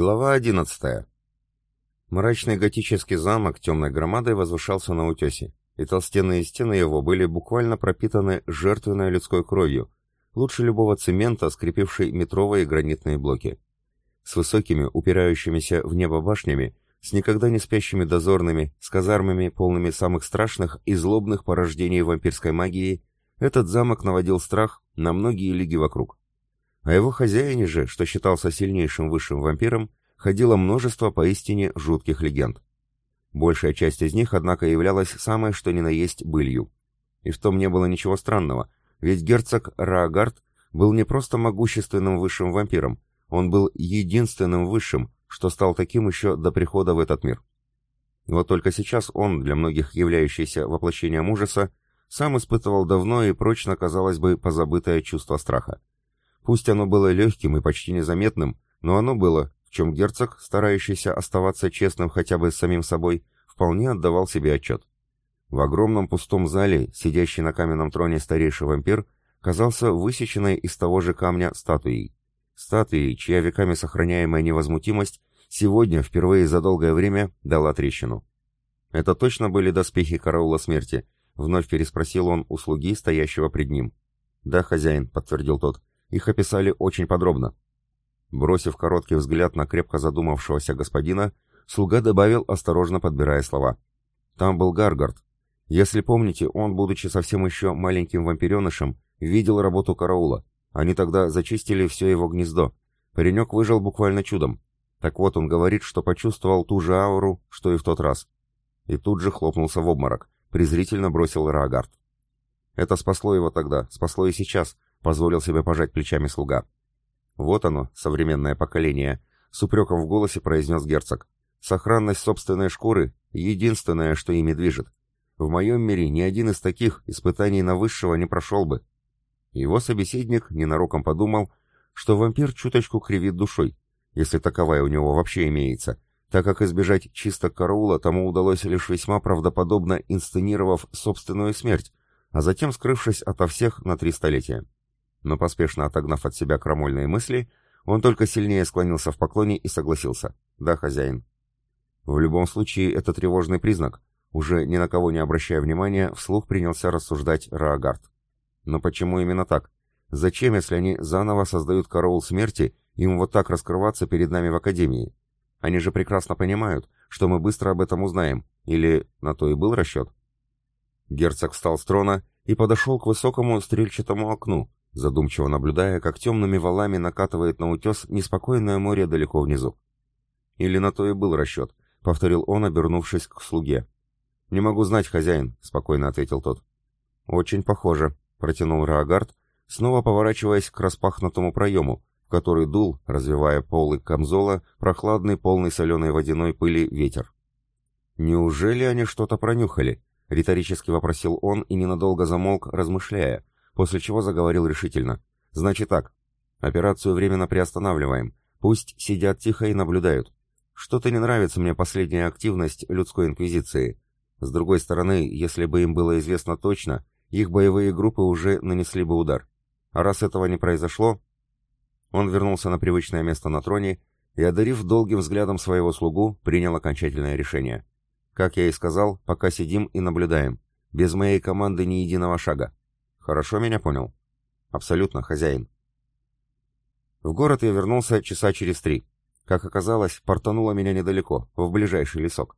Глава 11. Мрачный готический замок темной громадой возвышался на утесе, и толстенные стены его были буквально пропитаны жертвенной людской кровью, лучше любого цемента, скрепившей метровые гранитные блоки. С высокими, упирающимися в небо башнями, с никогда не спящими дозорными, с казармами, полными самых страшных и злобных порождений вампирской магии, этот замок наводил страх на многие лиги вокруг. О его хозяине же, что считался сильнейшим высшим вампиром, ходило множество поистине жутких легенд. Большая часть из них, однако, являлась самой что ни на есть былью. И в том не было ничего странного, ведь герцог Раагард был не просто могущественным высшим вампиром, он был единственным высшим, что стал таким еще до прихода в этот мир. Вот только сейчас он, для многих являющийся воплощением ужаса, сам испытывал давно и прочно, казалось бы, позабытое чувство страха. Пусть оно было легким и почти незаметным, но оно было, в чем герцог, старающийся оставаться честным хотя бы с самим собой, вполне отдавал себе отчет. В огромном пустом зале, сидящий на каменном троне старейший вампир, казался высеченной из того же камня статуей. Статуей, чья веками сохраняемая невозмутимость сегодня, впервые за долгое время, дала трещину. Это точно были доспехи караула смерти, вновь переспросил он у слуги, стоящего пред ним. «Да, хозяин», — подтвердил тот, — «их описали очень подробно». Бросив короткий взгляд на крепко задумавшегося господина, слуга добавил, осторожно подбирая слова. «Там был Гаргард. Если помните, он, будучи совсем еще маленьким вампиренышем, видел работу караула. Они тогда зачистили все его гнездо. Паренек выжил буквально чудом. Так вот, он говорит, что почувствовал ту же ауру, что и в тот раз. И тут же хлопнулся в обморок. Презрительно бросил Раагард. Это спасло его тогда, спасло и сейчас, позволил себе пожать плечами слуга. Вот оно, современное поколение, с упреком в голосе произнес герцог. Сохранность собственной шкуры — единственное, что ими движет. В моем мире ни один из таких испытаний на высшего не прошел бы. Его собеседник ненароком подумал, что вампир чуточку кривит душой, если таковая у него вообще имеется, так как избежать чисто караула тому удалось лишь весьма правдоподобно инсценировав собственную смерть, а затем скрывшись ото всех на три столетия но поспешно отогнав от себя крамольные мысли, он только сильнее склонился в поклоне и согласился. «Да, хозяин». В любом случае, это тревожный признак. Уже ни на кого не обращая внимания, вслух принялся рассуждать Раагард. Но почему именно так? Зачем, если они заново создают караул смерти, им вот так раскрываться перед нами в Академии? Они же прекрасно понимают, что мы быстро об этом узнаем. Или на то и был расчет? Герцог встал с трона и подошел к высокому стрельчатому окну, задумчиво наблюдая, как темными валами накатывает на утес неспокойное море далеко внизу. «Или на то и был расчет», — повторил он, обернувшись к слуге. «Не могу знать, хозяин», — спокойно ответил тот. «Очень похоже», — протянул Раагард, снова поворачиваясь к распахнутому проему, в который дул, развивая полы камзола, прохладный, полный соленой водяной пыли ветер. «Неужели они что-то пронюхали?» — риторически вопросил он и ненадолго замолк, размышляя, после чего заговорил решительно. «Значит так. Операцию временно приостанавливаем. Пусть сидят тихо и наблюдают. Что-то не нравится мне последняя активность людской инквизиции. С другой стороны, если бы им было известно точно, их боевые группы уже нанесли бы удар. А раз этого не произошло...» Он вернулся на привычное место на троне и, одарив долгим взглядом своего слугу, принял окончательное решение. «Как я и сказал, пока сидим и наблюдаем. Без моей команды ни единого шага. Хорошо меня понял? Абсолютно, хозяин. В город я вернулся часа через три. Как оказалось, портануло меня недалеко, в ближайший лесок.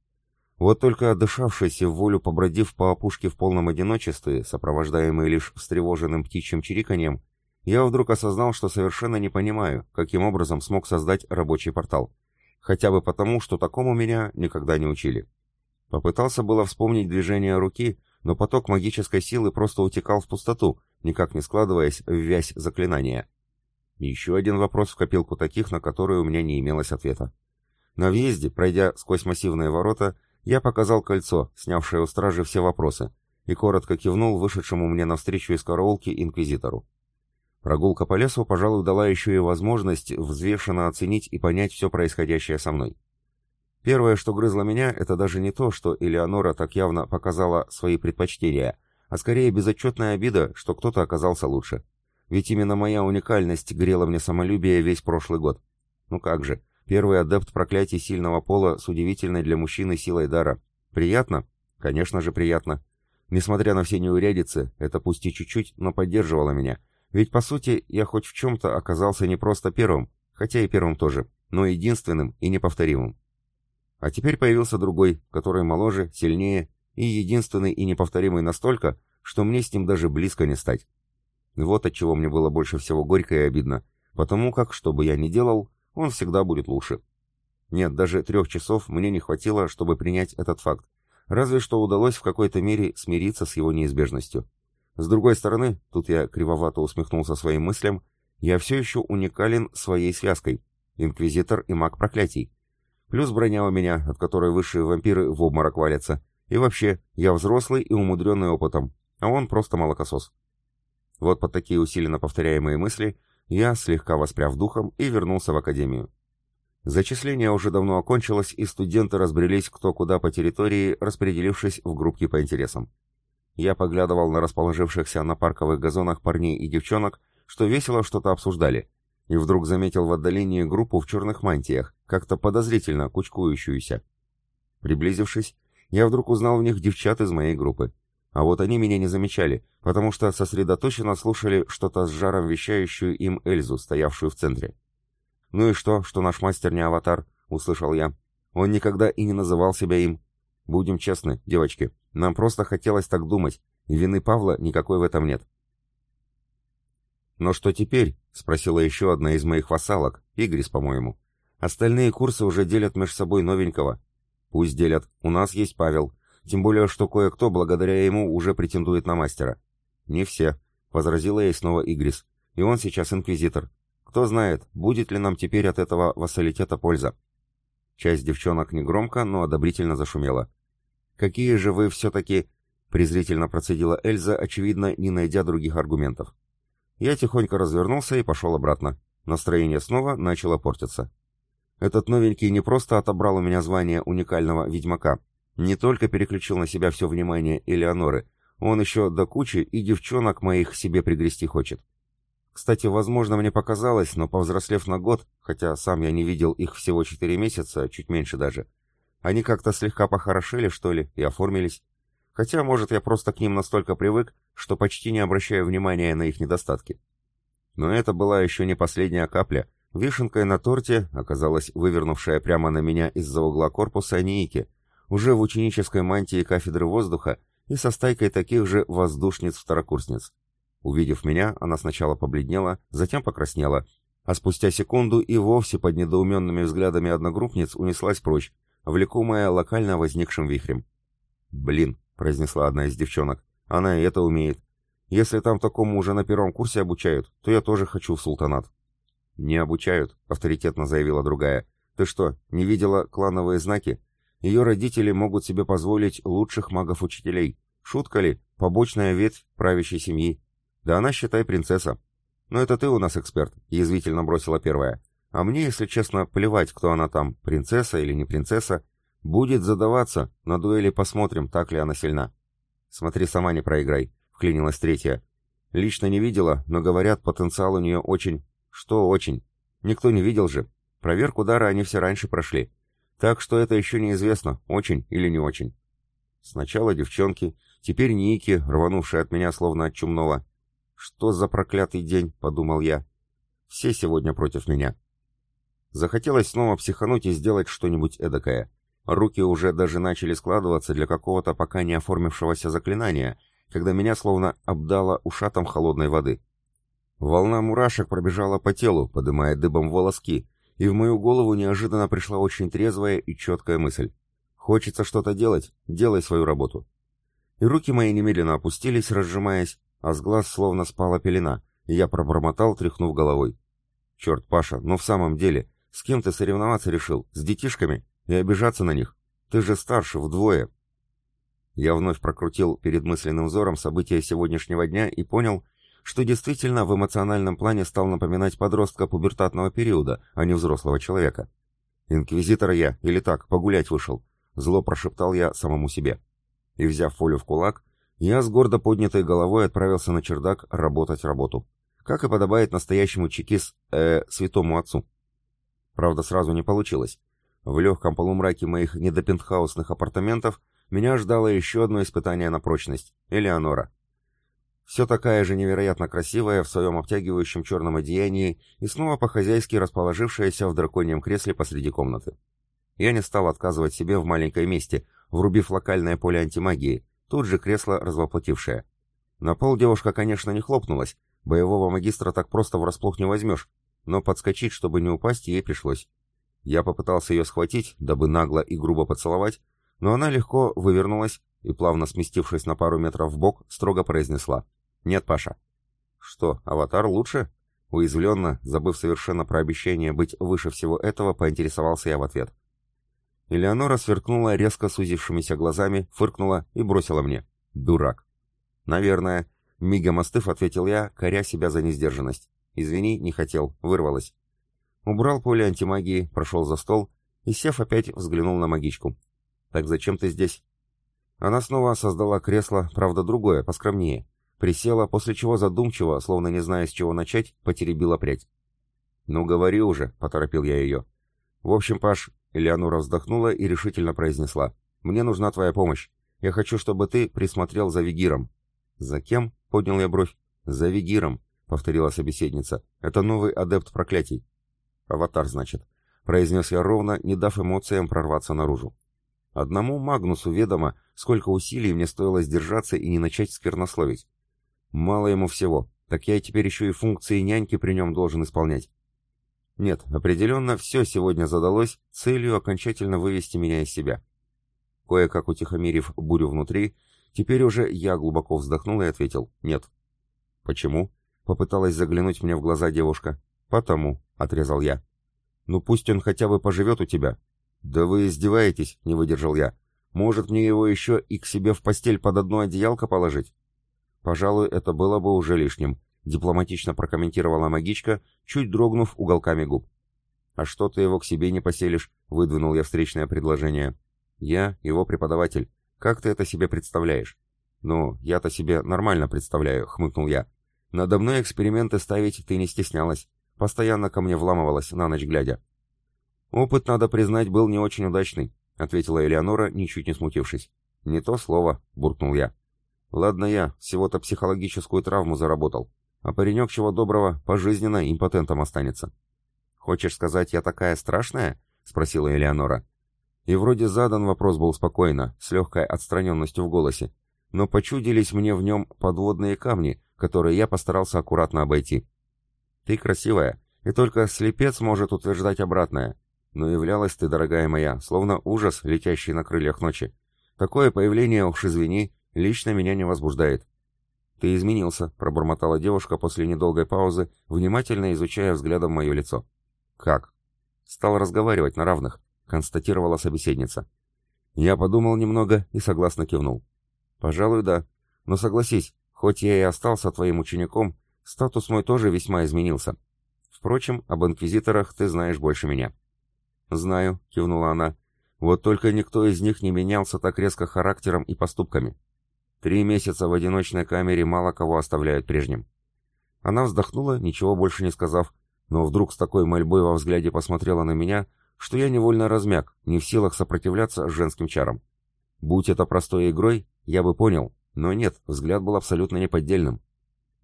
Вот только отдышавшись и в волю побродив по опушке в полном одиночестве, сопровождаемый лишь встревоженным птичьим чириканьем, я вдруг осознал, что совершенно не понимаю, каким образом смог создать рабочий портал. Хотя бы потому, что такому меня никогда не учили. Попытался было вспомнить движение руки, но поток магической силы просто утекал в пустоту, никак не складываясь в вязь заклинания. Еще один вопрос в копилку таких, на которые у меня не имелось ответа. На въезде, пройдя сквозь массивные ворота, я показал кольцо, снявшее у стражи все вопросы, и коротко кивнул вышедшему мне навстречу из караулки инквизитору. Прогулка по лесу, пожалуй, дала еще и возможность взвешенно оценить и понять все происходящее со мной. Первое, что грызло меня, это даже не то, что Элеонора так явно показала свои предпочтения, а скорее безотчетная обида, что кто-то оказался лучше. Ведь именно моя уникальность грела мне самолюбие весь прошлый год. Ну как же, Первый адепт проклятий сильного пола с удивительной для мужчины силой дара. Приятно? Конечно же приятно. Несмотря на все неурядицы, это пусть и чуть-чуть, но поддерживало меня. Ведь, по сути, я хоть в чем-то оказался не просто первым, хотя и первым тоже, но единственным и неповторимым. А теперь появился другой, который моложе, сильнее и единственный и неповторимый настолько, что мне с ним даже близко не стать. Вот от чего мне было больше всего горько и обидно, потому как, что бы я ни делал, он всегда будет лучше. Нет, даже трех часов мне не хватило, чтобы принять этот факт, разве что удалось в какой-то мере смириться с его неизбежностью. С другой стороны, тут я кривовато усмехнулся своим мыслям, я все еще уникален своей связкой, инквизитор и маг проклятий. Плюс броня у меня, от которой высшие вампиры в обморок валятся. И вообще, я взрослый и умудренный опытом, а он просто молокосос. Вот под такие усиленно повторяемые мысли я, слегка воспряв духом, и вернулся в академию. Зачисление уже давно окончилось, и студенты разбрелись кто куда по территории, распределившись в группки по интересам. Я поглядывал на расположившихся на парковых газонах парней и девчонок, что весело что-то обсуждали, и вдруг заметил в отдалении группу в черных мантиях, как-то подозрительно кучкующуюся. Приблизившись, я вдруг узнал в них девчат из моей группы. А вот они меня не замечали, потому что сосредоточенно слушали что-то с жаром вещающую им Эльзу, стоявшую в центре. «Ну и что, что наш мастер не аватар?» — услышал я. «Он никогда и не называл себя им. Будем честны, девочки, нам просто хотелось так думать, и вины Павла никакой в этом нет». «Но что теперь?» — спросила еще одна из моих вассалок, Игрис, по-моему. «Остальные курсы уже делят между собой новенького». «Пусть делят, у нас есть Павел, тем более, что кое-кто благодаря ему уже претендует на мастера. Не все, возразила ей снова Игрис. И он сейчас инквизитор. Кто знает, будет ли нам теперь от этого вассалитета польза. Часть девчонок негромко, но одобрительно зашумела. «Какие же вы все-таки...» — презрительно процедила Эльза, очевидно, не найдя других аргументов. Я тихонько развернулся и пошел обратно. Настроение снова начало портиться. Этот новенький не просто отобрал у меня звание уникального ведьмака, не только переключил на себя все внимание Элеоноры, он еще до кучи и девчонок моих себе пригрести хочет. Кстати, возможно, мне показалось, но повзрослев на год, хотя сам я не видел их всего четыре месяца, чуть меньше даже, они как-то слегка похорошели, что ли, и оформились. Хотя, может, я просто к ним настолько привык, что почти не обращаю внимания на их недостатки. Но это была еще не последняя капля. Вишенкой на торте оказалась вывернувшая прямо на меня из-за угла корпуса Ники, уже в ученической мантии кафедры воздуха и со стайкой таких же воздушниц-второкурсниц. Увидев меня, она сначала побледнела, затем покраснела, а спустя секунду и вовсе под недоуменными взглядами одногруппниц унеслась прочь, влекомая локально возникшим вихрем. «Блин», — произнесла одна из девчонок, — «она и это умеет. Если там такому уже на первом курсе обучают, то я тоже хочу в султанат». «Не обучают», — авторитетно заявила другая. «Ты что, не видела клановые знаки? Ее родители могут себе позволить лучших магов-учителей. Шутка ли? Побочная ветвь правящей семьи. Да она, считай, принцесса. Но это ты у нас эксперт, язвительно бросила первая. А мне, если честно, плевать, кто она там, принцесса или не принцесса. Будет задаваться, на дуэли посмотрим, так ли она сильна. Смотри, сама не проиграй, вклинилась третья. Лично не видела, но говорят, потенциал у нее очень... Что очень? Никто не видел же. Проверку дара они все раньше прошли. Так что это еще неизвестно, очень или не очень. Сначала девчонки, теперь Ники, рванувшие от меня словно от чумного. «Что за проклятый день?» — подумал я. «Все сегодня против меня». Захотелось снова психануть и сделать что-нибудь эдакое. Руки уже даже начали складываться для какого-то пока не оформившегося заклинания, когда меня словно обдало ушатом холодной воды. Волна мурашек пробежала по телу, подымая дыбом волоски, и в мою голову неожиданно пришла очень трезвая и четкая мысль. Хочется что-то делать, делай свою работу. И руки мои немедленно опустились, разжимаясь, а с глаз словно спала пелена, и я пробормотал, тряхнув головой. Черт, Паша, ну в самом деле, с кем ты соревноваться решил? С детишками? И обижаться на них? Ты же старше вдвое. Я вновь прокрутил перед мысленным взором события сегодняшнего дня и понял, что действительно в эмоциональном плане стал напоминать подростка пубертатного периода, а не взрослого человека. «Инквизитор я, или так, погулять вышел», — зло прошептал я самому себе. И, взяв фолю в кулак, я с гордо поднятой головой отправился на чердак работать работу, как и подобает настоящему чекист, э, святому отцу. Правда, сразу не получилось. В легком полумраке моих недопентхаусных апартаментов меня ждало еще одно испытание на прочность — Элеонора. Все такая же невероятно красивая в своем обтягивающем черном одеянии и снова по-хозяйски расположившаяся в драконьем кресле посреди комнаты. Я не стал отказывать себе в маленькой месте, врубив локальное поле антимагии, тут же кресло развоплотившее. На пол девушка, конечно, не хлопнулась, боевого магистра так просто врасплох не возьмешь, но подскочить, чтобы не упасть, ей пришлось. Я попытался ее схватить, дабы нагло и грубо поцеловать, но она легко вывернулась и, плавно сместившись на пару метров в бок, строго произнесла «Нет, Паша». «Что, аватар лучше?» Уязвленно, забыв совершенно про обещание быть выше всего этого, поинтересовался я в ответ. Элеонора сверкнула резко сузившимися глазами, фыркнула и бросила мне. «Дурак». «Наверное». Мигом остыв, ответил я, коря себя за несдержанность. «Извини, не хотел, вырвалась». Убрал поле антимагии, прошел за стол и, сев опять, взглянул на магичку. «Так зачем ты здесь?» Она снова создала кресло, правда другое, поскромнее. Присела, после чего задумчиво, словно не зная с чего начать, потеребила прядь. «Ну, говори уже», — поторопил я ее. «В общем, Паш, Элеонора вздохнула и решительно произнесла. «Мне нужна твоя помощь. Я хочу, чтобы ты присмотрел за Вигиром». «За кем?» — поднял я бровь. «За Вигиром», — повторила собеседница. «Это новый адепт проклятий». «Аватар, значит», — произнес я ровно, не дав эмоциям прорваться наружу. Одному Магнусу ведомо, сколько усилий мне стоило сдержаться и не начать сквернословить. Мало ему всего, так я теперь еще и функции няньки при нем должен исполнять. Нет, определенно все сегодня задалось целью окончательно вывести меня из себя. Кое-как утихомирив бурю внутри, теперь уже я глубоко вздохнул и ответил «нет». «Почему?» — попыталась заглянуть мне в глаза девушка. «Потому», — отрезал я. «Ну пусть он хотя бы поживет у тебя». «Да вы издеваетесь», — не выдержал я. «Может, мне его еще и к себе в постель под одно одеялко положить?» Пожалуй, это было бы уже лишним, дипломатично прокомментировала магичка, чуть дрогнув уголками губ. «А что ты его к себе не поселишь?» — выдвинул я встречное предложение. «Я его преподаватель. Как ты это себе представляешь?» «Ну, я-то себе нормально представляю», — хмыкнул я. «Надо мной эксперименты ставить ты не стеснялась. Постоянно ко мне вламывалась, на ночь глядя». «Опыт, надо признать, был не очень удачный», — ответила Элеонора, ничуть не смутившись. «Не то слово», — буркнул я. «Ладно я, всего-то психологическую травму заработал. А паренек чего доброго, пожизненно импотентом останется. «Хочешь сказать, я такая страшная?» — спросила Элеонора. И вроде задан вопрос был спокойно, с легкой отстраненностью в голосе, но почудились мне в нем подводные камни, которые я постарался аккуратно обойти. «Ты красивая, и только слепец может утверждать обратное. Но являлась ты, дорогая моя, словно ужас, летящий на крыльях ночи. Такое появление, уж извини, лично меня не возбуждает. «Ты изменился», — пробормотала девушка после недолгой паузы, внимательно изучая взглядом мое лицо. «Как?» «Стал разговаривать на равных», — констатировала собеседница. Я подумал немного и согласно кивнул. «Пожалуй, да. Но согласись, хоть я и остался твоим учеником, статус мой тоже весьма изменился. Впрочем, об инквизиторах ты знаешь больше меня». «Знаю», — кивнула она. «Вот только никто из них не менялся так резко характером и поступками. Три месяца в одиночной камере мало кого оставляют прежним. Она вздохнула, ничего больше не сказав, но вдруг с такой мольбой во взгляде посмотрела на меня, что я невольно размяк, не в силах сопротивляться женским чарам. Будь это простой игрой, я бы понял, но нет, взгляд был абсолютно неподдельным.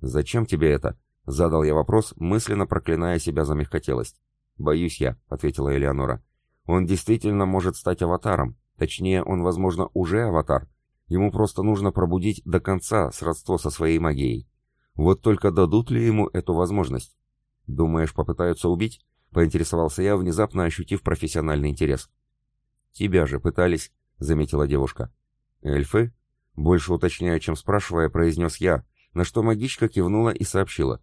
«Зачем тебе это?» — задал я вопрос, мысленно проклиная себя за мягкотелость. «Боюсь я», — ответила Элеонора. «Он действительно может стать аватаром. Точнее, он, возможно, уже аватар, Ему просто нужно пробудить до конца сродство со своей магией. Вот только дадут ли ему эту возможность? Думаешь, попытаются убить? Поинтересовался я, внезапно ощутив профессиональный интерес. Тебя же пытались, заметила девушка. Эльфы? Больше уточняя, чем спрашивая, произнес я, на что магичка кивнула и сообщила.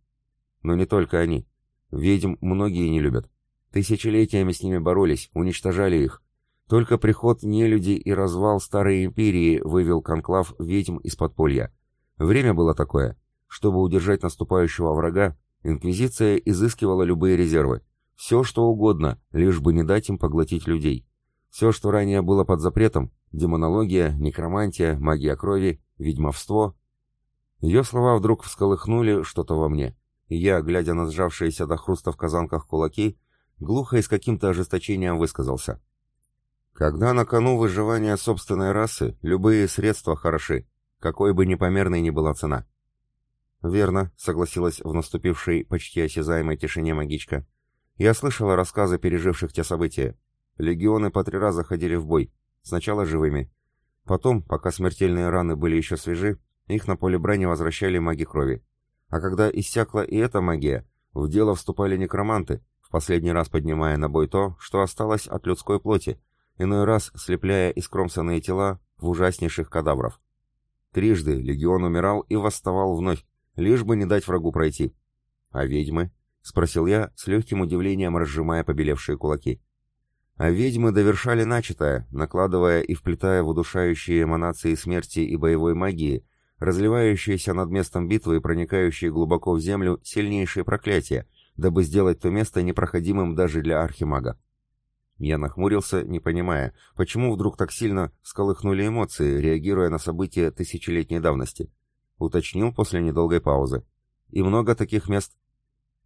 Но не только они. Ведьм многие не любят. Тысячелетиями с ними боролись, уничтожали их, только приход нелюди и развал Старой Империи вывел конклав ведьм из подполья. Время было такое. Чтобы удержать наступающего врага, Инквизиция изыскивала любые резервы. Все, что угодно, лишь бы не дать им поглотить людей. Все, что ранее было под запретом, демонология, некромантия, магия крови, ведьмовство. Ее слова вдруг всколыхнули что-то во мне. И я, глядя на сжавшиеся до хруста в казанках кулаки, глухо и с каким-то ожесточением высказался. Когда на кону выживание собственной расы, любые средства хороши, какой бы непомерной ни была цена. «Верно», — согласилась в наступившей почти осязаемой тишине магичка. «Я слышала рассказы переживших те события. Легионы по три раза ходили в бой, сначала живыми. Потом, пока смертельные раны были еще свежи, их на поле брани возвращали маги крови. А когда иссякла и эта магия, в дело вступали некроманты, в последний раз поднимая на бой то, что осталось от людской плоти, иной раз слепляя искромсанные тела в ужаснейших кадавров. Трижды легион умирал и восставал вновь, лишь бы не дать врагу пройти. «А ведьмы?» — спросил я, с легким удивлением разжимая побелевшие кулаки. А ведьмы довершали начатое, накладывая и вплетая в удушающие эманации смерти и боевой магии, разливающиеся над местом битвы и проникающие глубоко в землю сильнейшие проклятия, дабы сделать то место непроходимым даже для архимага. Я нахмурился, не понимая, почему вдруг так сильно всколыхнули эмоции, реагируя на события тысячелетней давности. Уточнил после недолгой паузы. И много таких мест?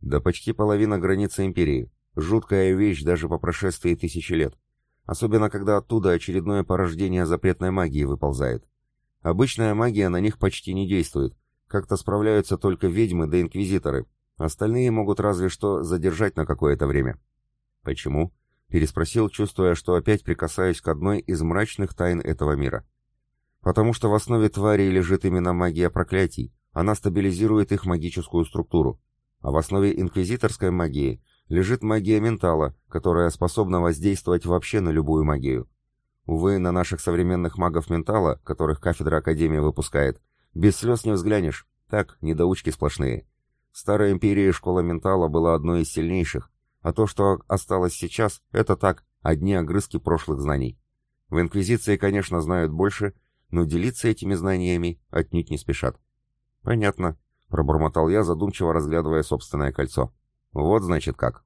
Да почти половина границы империи. Жуткая вещь даже по прошествии тысячи лет. Особенно, когда оттуда очередное порождение запретной магии выползает. Обычная магия на них почти не действует. Как-то справляются только ведьмы да инквизиторы. Остальные могут разве что задержать на какое-то время. Почему? Переспросил, чувствуя, что опять прикасаюсь к одной из мрачных тайн этого мира. Потому что в основе тварей лежит именно магия проклятий. Она стабилизирует их магическую структуру. А в основе инквизиторской магии лежит магия ментала, которая способна воздействовать вообще на любую магию. Увы, на наших современных магов ментала, которых кафедра Академии выпускает, без слез не взглянешь. Так, недоучки сплошные. В Старой Империи школа ментала была одной из сильнейших, а то, что осталось сейчас, это так, одни огрызки прошлых знаний. В Инквизиции, конечно, знают больше, но делиться этими знаниями отнюдь не спешат. «Понятно», — пробормотал я, задумчиво разглядывая собственное кольцо. «Вот, значит, как».